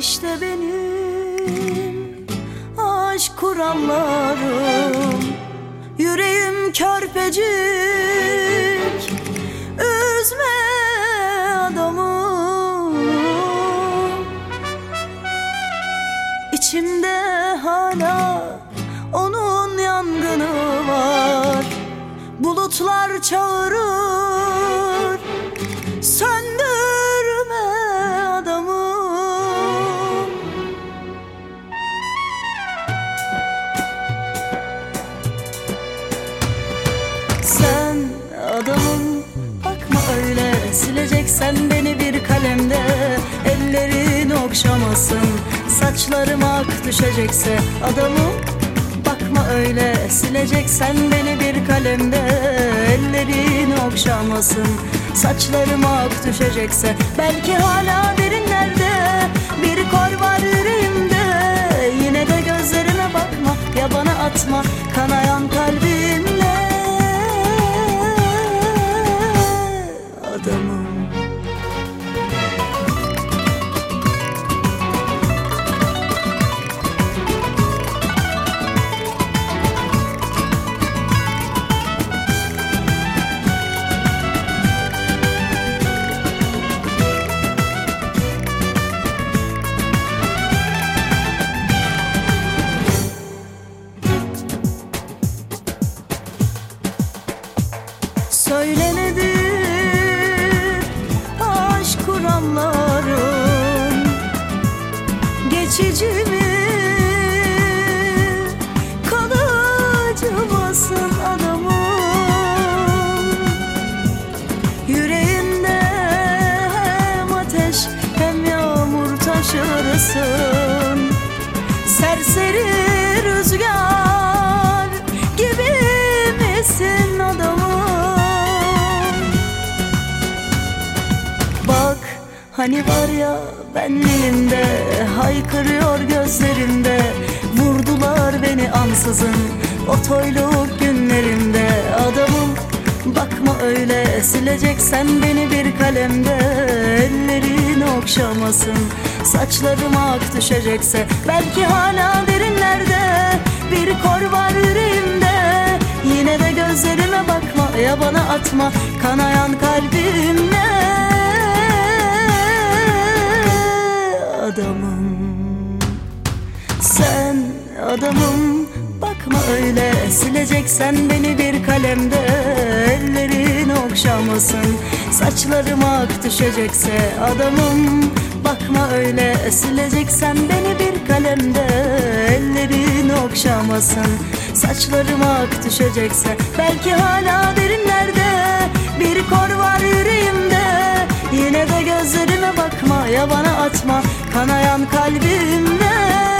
İşte benim aşk kuramlarım. Yüreğim körpecik Üzme adamı. İçimde hala onun yangını var. Bulutlar çağırır Sileceksen beni bir kalemde. Ellerin okşamasın Saçlarım ak düşecekse. Adamım Bakma öyle sileceksen beni bir kalemde. Ellerin okşamasın Saçlarım ak düşecekse. Belki hala derinlerde Bir kor var yüreğimde. Yine de gözlerime bakma Ya bana atma Serseri rüzgar gibi misin adamım Bak hani var ya benliğimde Haykırıyor gözlerimde Vurdular beni ansızın O toyluk günlerimde Adamım bakma öyle Sileceksen beni bir kalemde okşamasın Saçlarım ak düşecekse Belki hala derinlerde. Bir kor var yüreğimde. Yine de gözlerime bakma Ya bana atma. Kanayan kalbimle Bakma öyle sileceksen beni bir kalemde. Ellerin okşamasın Saçlarım ak düşecekse adamım. Bakma öyle sileceksen beni bir kalemde. Ellerin okşamasın Saçlarım ak düşecekse. Belki hala derinlerde Bir kor var yüreğimde. Yine de gözlerime bakma ya bana atma Kanayan kalbimde